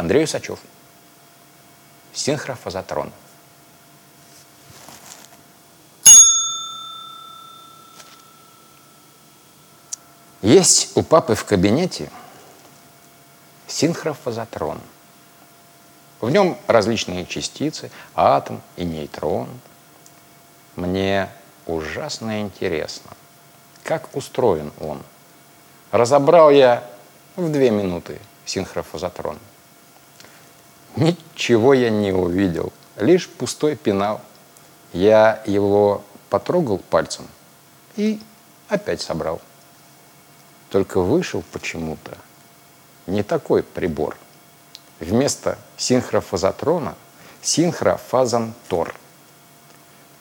Андрей Усачев. Синхрофазотрон. Есть у папы в кабинете синхрофазотрон. В нем различные частицы, атом и нейтрон. Мне ужасно интересно, как устроен он. Разобрал я в две минуты синхрофазотрон. Ничего я не увидел, лишь пустой пенал. Я его потрогал пальцем и опять собрал. Только вышел почему-то не такой прибор. Вместо синхрофазотрона синхрофазон Тор.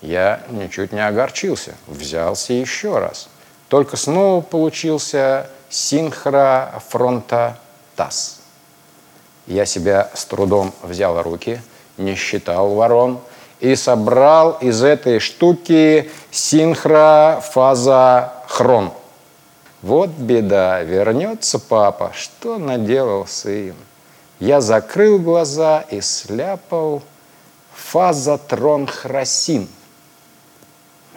Я ничуть не огорчился, взялся еще раз. Только снова получился синхрофронта ТАСС. Я себя с трудом взял руки, не считал ворон и собрал из этой штуки синхрофазохрон. Вот беда, вернется папа, что наделал сын? Я закрыл глаза и сляпал фазотронхросин.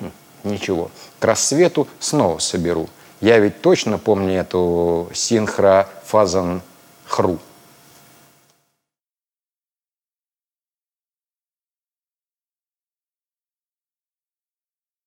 Хм, ничего, к рассвету снова соберу. Я ведь точно помню эту синхрофазон хру.